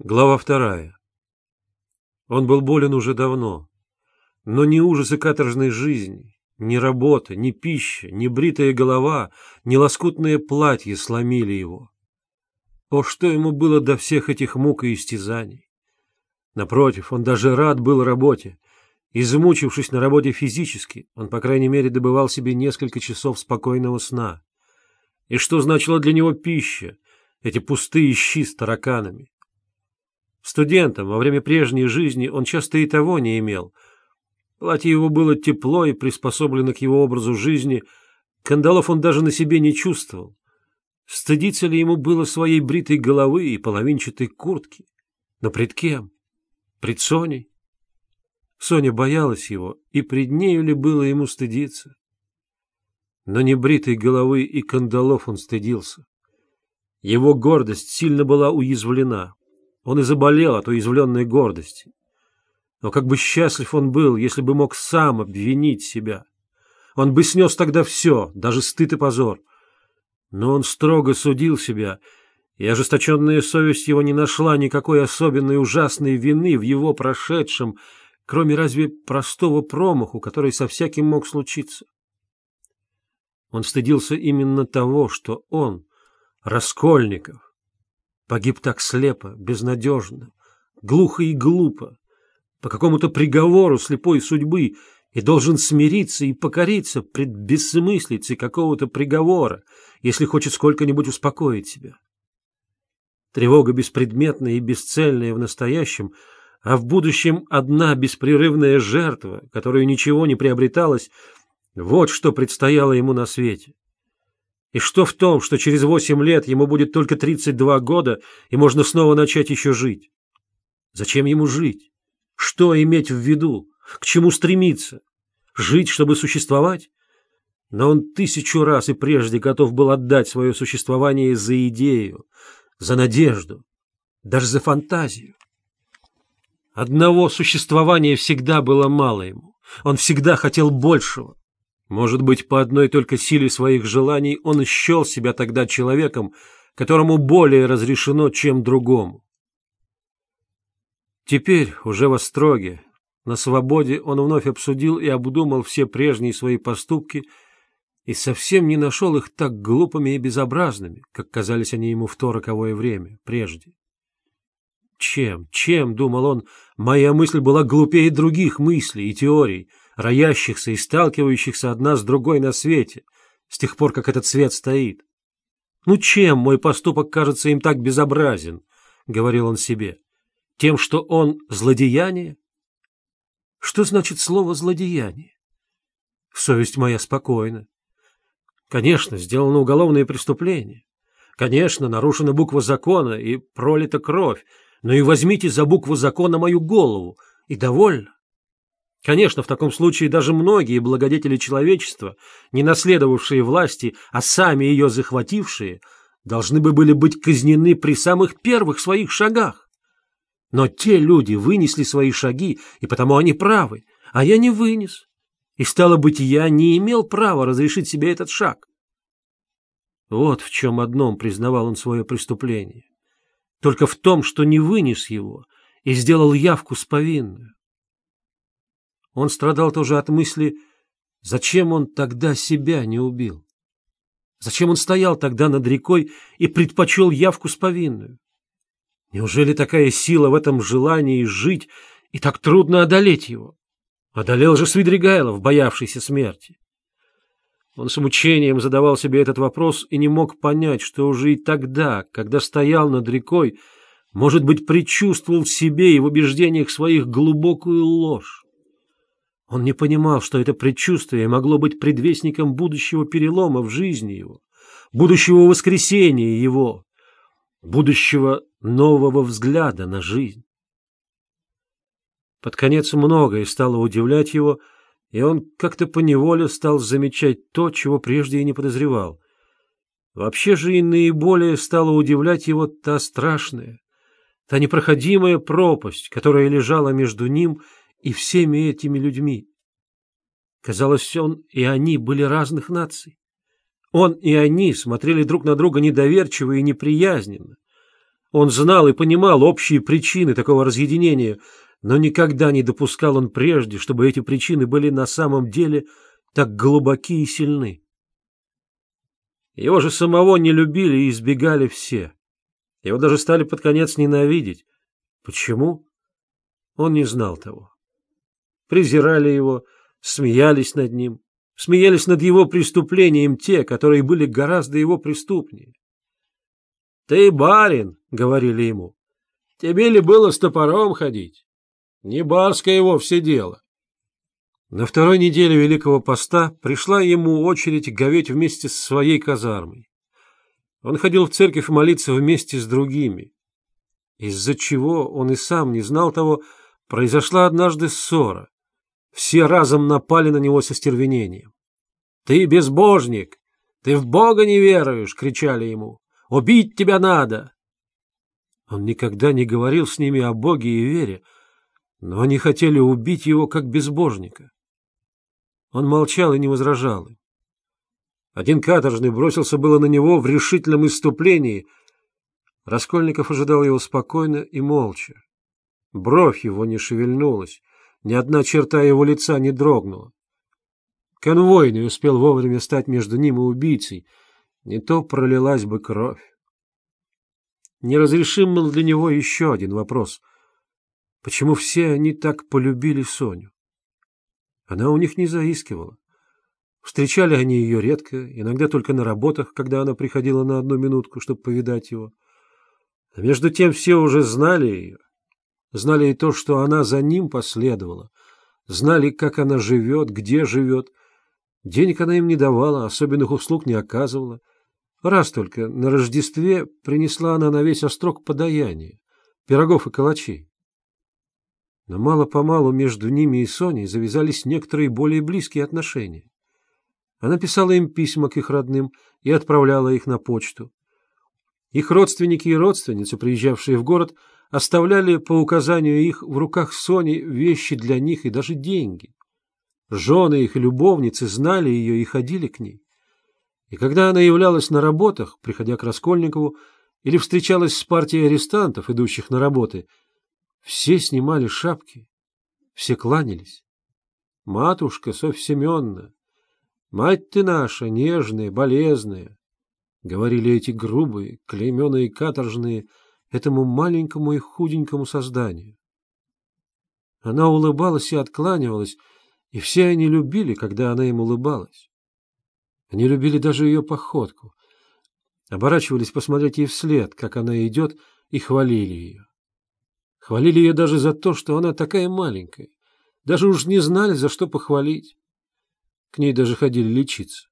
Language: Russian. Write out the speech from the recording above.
Глава вторая. Он был болен уже давно, но ни ужасы каторжной жизни, ни работа, ни пища, ни бритая голова, ни лоскутное платье сломили его. О, что ему было до всех этих мук и истязаний! Напротив, он даже рад был работе. Измучившись на работе физически, он, по крайней мере, добывал себе несколько часов спокойного сна. И что значила для него пища, эти пустые щи с тараканами? Студентом во время прежней жизни он часто и того не имел. Платье его было тепло и приспособлено к его образу жизни, кандалов он даже на себе не чувствовал. Стыдиться ли ему было своей бритой головы и половинчатой куртки? Но пред кем? Пред Соней? Соня боялась его, и пред нею ли было ему стыдиться? Но не бритой головы и кандалов он стыдился. Его гордость сильно была уязвлена. Он и заболел от уязвленной гордости. Но как бы счастлив он был, если бы мог сам обвинить себя. Он бы снес тогда все, даже стыд и позор. Но он строго судил себя, и ожесточенная совесть его не нашла никакой особенной ужасной вины в его прошедшем, кроме разве простого промаху, который со всяким мог случиться. Он стыдился именно того, что он, Раскольников, Погиб так слепо, безнадежно, глухо и глупо, по какому-то приговору слепой судьбы, и должен смириться и покориться пред бессмыслицей какого-то приговора, если хочет сколько-нибудь успокоить себя. Тревога беспредметная и бесцельная в настоящем, а в будущем одна беспрерывная жертва, которую ничего не приобреталось, вот что предстояло ему на свете. И что в том, что через восемь лет ему будет только 32 года, и можно снова начать еще жить? Зачем ему жить? Что иметь в виду? К чему стремиться? Жить, чтобы существовать? Но он тысячу раз и прежде готов был отдать свое существование за идею, за надежду, даже за фантазию. Одного существования всегда было мало ему. Он всегда хотел большего. Может быть, по одной только силе своих желаний он счел себя тогда человеком, которому более разрешено, чем другому. Теперь, уже в Остроге, на свободе, он вновь обсудил и обдумал все прежние свои поступки и совсем не нашел их так глупыми и безобразными, как казались они ему в то роковое время, прежде. Чем, чем, думал он, моя мысль была глупее других мыслей и теорий — роящихся и сталкивающихся одна с другой на свете, с тех пор, как этот свет стоит. «Ну чем мой поступок кажется им так безобразен?» — говорил он себе. «Тем, что он злодеяние?» Что значит слово «злодеяние»? Совесть моя спокойна. Конечно, сделано уголовное преступление. Конечно, нарушена буква закона и пролита кровь, но и возьмите за букву закона мою голову, и довольно. Конечно, в таком случае даже многие благодетели человечества, не наследовавшие власти, а сами ее захватившие, должны бы были быть казнены при самых первых своих шагах. Но те люди вынесли свои шаги, и потому они правы, а я не вынес. И, стало быть, я не имел права разрешить себе этот шаг. Вот в чем одном признавал он свое преступление. Только в том, что не вынес его и сделал явку с повинную. Он страдал тоже от мысли, зачем он тогда себя не убил? Зачем он стоял тогда над рекой и предпочел явку с повинную? Неужели такая сила в этом желании жить и так трудно одолеть его? Одолел же Свидригайлов, боявшийся смерти. Он с мучением задавал себе этот вопрос и не мог понять, что уже и тогда, когда стоял над рекой, может быть, предчувствовал в себе и в убеждениях своих глубокую ложь. Он не понимал, что это предчувствие могло быть предвестником будущего перелома в жизни его, будущего воскресения его, будущего нового взгляда на жизнь. Под конец многое стало удивлять его, и он как-то поневоле стал замечать то, чего прежде и не подозревал. Вообще же и наиболее стало удивлять его та страшная, та непроходимая пропасть, которая лежала между ним и всеми этими людьми. Казалось, он и они были разных наций. Он и они смотрели друг на друга недоверчиво и неприязненно. Он знал и понимал общие причины такого разъединения, но никогда не допускал он прежде, чтобы эти причины были на самом деле так глубоки и сильны. Его же самого не любили и избегали все. Его даже стали под конец ненавидеть. Почему? Он не знал того. Презирали его, смеялись над ним, смеялись над его преступлением те, которые были гораздо его преступнее. «Ты барин», — говорили ему, — «тебе ли было с топором ходить? Не барское вовсе дело». На второй неделе Великого Поста пришла ему очередь говеть вместе с своей казармой. Он ходил в церковь молиться вместе с другими. Из-за чего он и сам не знал того, произошла однажды ссора. Все разом напали на него со стервенением. «Ты безбожник! Ты в Бога не веруешь!» — кричали ему. «Убить тебя надо!» Он никогда не говорил с ними о Боге и вере, но они хотели убить его как безбожника. Он молчал и не возражал им. Один каторжный бросился было на него в решительном иступлении. Раскольников ожидал его спокойно и молча. Бровь его не шевельнулась, ни одна черта его лица не дрогнула. Конвой не успел вовремя стать между ним и убийцей, не то пролилась бы кровь. Неразрешим был для него еще один вопрос. Почему все они так полюбили Соню? Она у них не заискивала. Встречали они ее редко, иногда только на работах, когда она приходила на одну минутку, чтобы повидать его. А между тем все уже знали ее. Знали и то, что она за ним последовала. Знали, как она живет, где живет. Денег она им не давала, особенных услуг не оказывала. Раз только на Рождестве принесла она на весь острог подаяние, пирогов и калачей. Но мало-помалу между ними и Соней завязались некоторые более близкие отношения. Она писала им письма к их родным и отправляла их на почту. Их родственники и родственницы, приезжавшие в город, оставляли по указанию их в руках Сони вещи для них и даже деньги. Жены их и любовницы знали ее и ходили к ней. И когда она являлась на работах, приходя к Раскольникову, или встречалась с партией арестантов, идущих на работы, все снимали шапки, все кланялись. «Матушка Софья Семеновна, мать ты наша, нежная, болезная», — говорили эти грубые, клейменные каторжные этому маленькому и худенькому созданию. Она улыбалась и откланивалась, и все они любили, когда она им улыбалась. Они любили даже ее походку, оборачивались посмотреть ей вслед, как она идет, и хвалили ее. Хвалили ее даже за то, что она такая маленькая. Даже уж не знали, за что похвалить. К ней даже ходили лечиться.